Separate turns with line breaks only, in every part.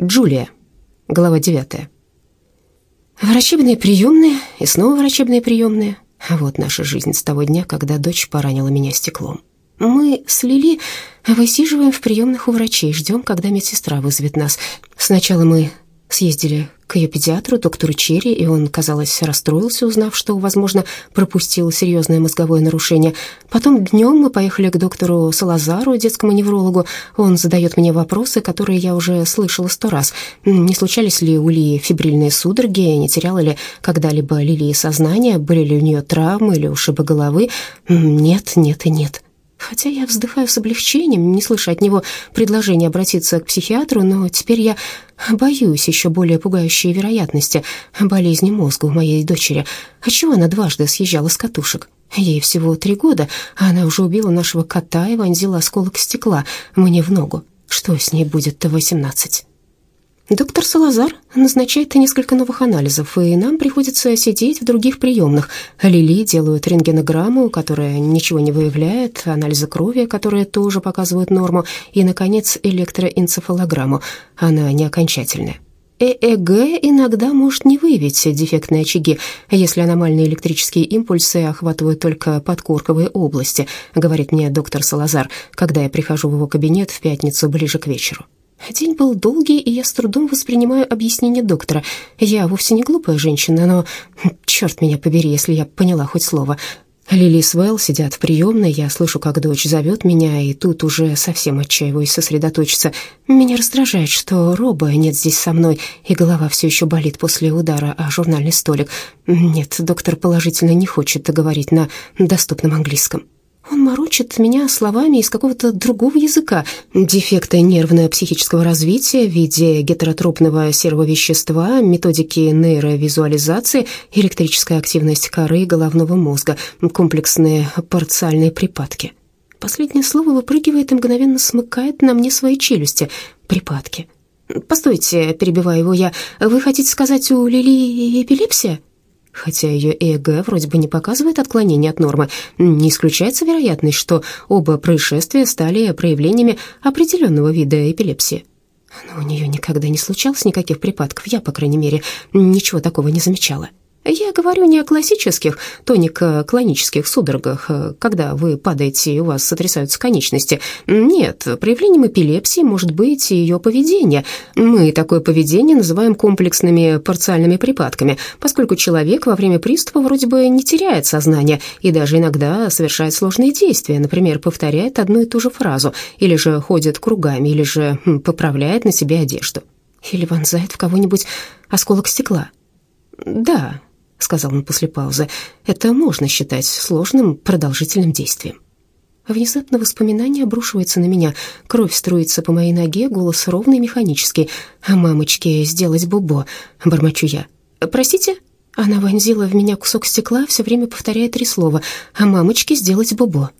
Джулия. Глава 9. Врачебные приемные и снова врачебные приемные. Вот наша жизнь с того дня, когда дочь поранила меня стеклом. Мы с Лили высиживаем в приемных у врачей, ждем, когда медсестра вызовет нас. Сначала мы съездили к ее педиатру, доктору Черри, и он, казалось, расстроился, узнав, что, возможно, пропустил серьезное мозговое нарушение. Потом днем мы поехали к доктору Салазару, детскому неврологу. Он задает мне вопросы, которые я уже слышала сто раз. Не случались ли у Лии фибрильные судороги, не теряла ли когда-либо Лилии сознание, были ли у нее травмы или ушибы головы? Нет, нет и нет. Хотя я вздыхаю с облегчением, не слыша от него предложения обратиться к психиатру, но теперь я боюсь еще более пугающей вероятности болезни мозга у моей дочери. А чего она дважды съезжала с катушек? Ей всего три года, а она уже убила нашего кота и вонзила осколок стекла мне в ногу. Что с ней будет-то восемнадцать? Доктор Салазар назначает несколько новых анализов, и нам приходится сидеть в других приемных. Лили делают рентгенограмму, которая ничего не выявляет, анализы крови, которые тоже показывают норму, и, наконец, электроэнцефалограмму. Она не окончательная. ЭЭГ иногда может не выявить дефектные очаги, если аномальные электрические импульсы охватывают только подкорковые области, говорит мне доктор Салазар, когда я прихожу в его кабинет в пятницу ближе к вечеру. День был долгий, и я с трудом воспринимаю объяснение доктора. Я вовсе не глупая женщина, но черт меня побери, если я поняла хоть слово. Лили с Вэл сидят в приемной, я слышу, как дочь зовет меня, и тут уже совсем отчаиваюсь сосредоточиться. Меня раздражает, что Роба нет здесь со мной, и голова все еще болит после удара о журнальный столик. Нет, доктор положительно не хочет говорить на доступном английском. Он морочит меня словами из какого-то другого языка. Дефекты нервно-психического развития в виде гетеротропного серого вещества, методики нейровизуализации, электрическая активность коры головного мозга, комплексные парциальные припадки. Последнее слово выпрыгивает и мгновенно смыкает на мне свои челюсти. Припадки. «Постойте», — перебиваю его я, — «вы хотите сказать, у Лили эпилепсия?» Хотя ее ЭЭГ вроде бы не показывает отклонения от нормы, не исключается вероятность, что оба происшествия стали проявлениями определенного вида эпилепсии. Но у нее никогда не случалось никаких припадков, я, по крайней мере, ничего такого не замечала. Я говорю не о классических тонико-клонических судорогах, э, когда вы падаете и у вас сотрясаются конечности. Нет, проявлением эпилепсии может быть ее поведение. Мы такое поведение называем комплексными парциальными припадками, поскольку человек во время приступа вроде бы не теряет сознание и даже иногда совершает сложные действия, например, повторяет одну и ту же фразу, или же ходит кругами, или же поправляет на себе одежду. Или вонзает в кого-нибудь осколок стекла. Да, — сказал он после паузы, — «это можно считать сложным продолжительным действием». Внезапно воспоминание обрушивается на меня. Кровь струится по моей ноге, голос ровный механический. «Мамочки, сделать бубо», — бормочу я. «Простите?» Она вонзила в меня кусок стекла, все время повторяя три слова. «А мамочки, сделать бубо».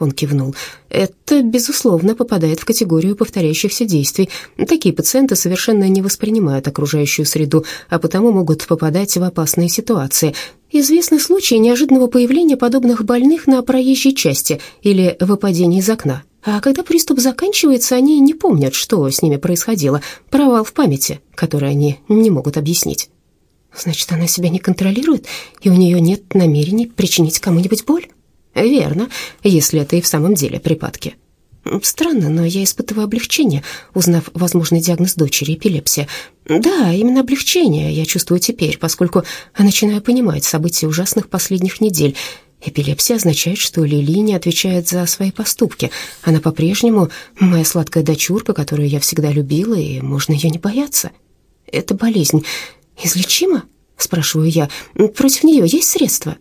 Он кивнул. «Это, безусловно, попадает в категорию повторяющихся действий. Такие пациенты совершенно не воспринимают окружающую среду, а потому могут попадать в опасные ситуации. Известны случаи неожиданного появления подобных больных на проезжей части или выпадении из окна. А когда приступ заканчивается, они не помнят, что с ними происходило. Провал в памяти, который они не могут объяснить». «Значит, она себя не контролирует, и у нее нет намерений причинить кому-нибудь боль?» «Верно, если это и в самом деле припадки». Странно, но я испытываю облегчение, узнав возможный диагноз дочери эпилепсия. Да, именно облегчение я чувствую теперь, поскольку начинаю понимать события ужасных последних недель. Эпилепсия означает, что Лили не отвечает за свои поступки. Она по-прежнему моя сладкая дочурка, которую я всегда любила, и можно ее не бояться. Это болезнь излечима? Спрашиваю я. Против нее есть средства?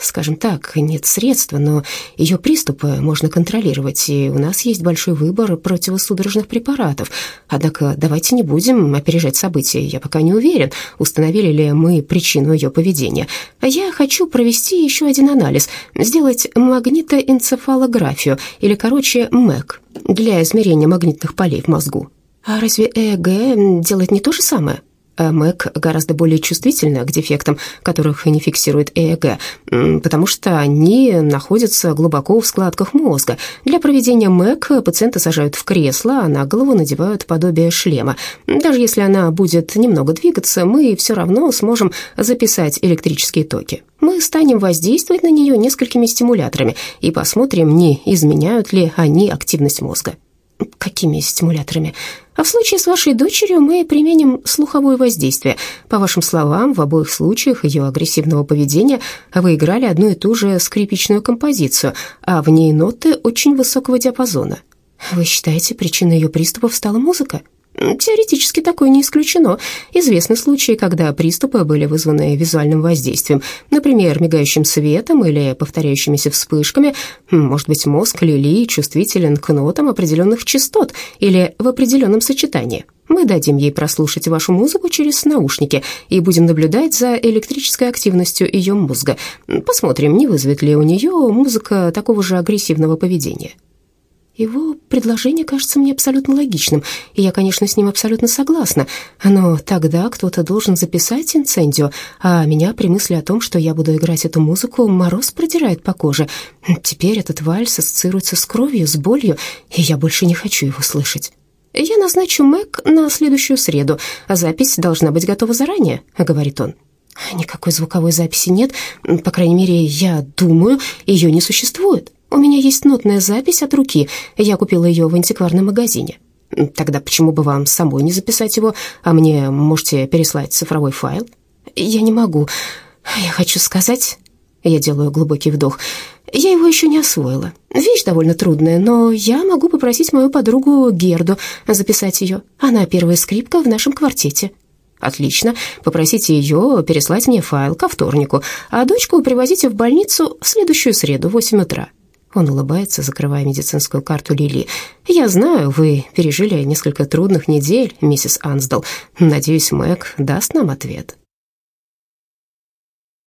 Скажем так, нет средства, но ее приступы можно контролировать, и у нас есть большой выбор противосудорожных препаратов. Однако давайте не будем опережать события. Я пока не уверен, установили ли мы причину ее поведения. Я хочу провести еще один анализ, сделать магнитоэнцефалографию, или, короче, МЭК, для измерения магнитных полей в мозгу. А разве ЭЭГ делает не то же самое? А Мэг гораздо более чувствительна к дефектам, которых не фиксирует ЭЭГ, потому что они находятся глубоко в складках мозга. Для проведения Мэг пациента сажают в кресло, а на голову надевают подобие шлема. Даже если она будет немного двигаться, мы все равно сможем записать электрические токи. Мы станем воздействовать на нее несколькими стимуляторами и посмотрим, не изменяют ли они активность мозга. Какими стимуляторами? А в случае с вашей дочерью мы применим слуховое воздействие. По вашим словам, в обоих случаях ее агрессивного поведения вы играли одну и ту же скрипичную композицию, а в ней ноты очень высокого диапазона. Вы считаете, причиной ее приступов стала музыка? Теоретически такое не исключено. Известны случаи, когда приступы были вызваны визуальным воздействием, например, мигающим светом или повторяющимися вспышками. Может быть, мозг Лили чувствителен к нотам определенных частот или в определенном сочетании. Мы дадим ей прослушать вашу музыку через наушники и будем наблюдать за электрической активностью ее мозга. Посмотрим, не вызовет ли у нее музыка такого же агрессивного поведения. Его предложение кажется мне абсолютно логичным, и я, конечно, с ним абсолютно согласна. Но тогда кто-то должен записать инцендио, а меня при мысли о том, что я буду играть эту музыку, мороз продирает по коже. Теперь этот вальс ассоциируется с кровью, с болью, и я больше не хочу его слышать. «Я назначу Мэг на следующую среду. Запись должна быть готова заранее», — говорит он. «Никакой звуковой записи нет. По крайней мере, я думаю, ее не существует». У меня есть нотная запись от руки. Я купила ее в антикварном магазине. Тогда почему бы вам самой не записать его, а мне можете переслать цифровой файл? Я не могу. Я хочу сказать... Я делаю глубокий вдох. Я его еще не освоила. Вещь довольно трудная, но я могу попросить мою подругу Герду записать ее. Она первая скрипка в нашем квартете. Отлично. Попросите ее переслать мне файл ко вторнику, а дочку привозите в больницу в следующую среду в 8 утра. Он улыбается, закрывая медицинскую карту Лили. «Я знаю, вы пережили несколько трудных недель, миссис Ансдал. Надеюсь, Мэг даст нам ответ».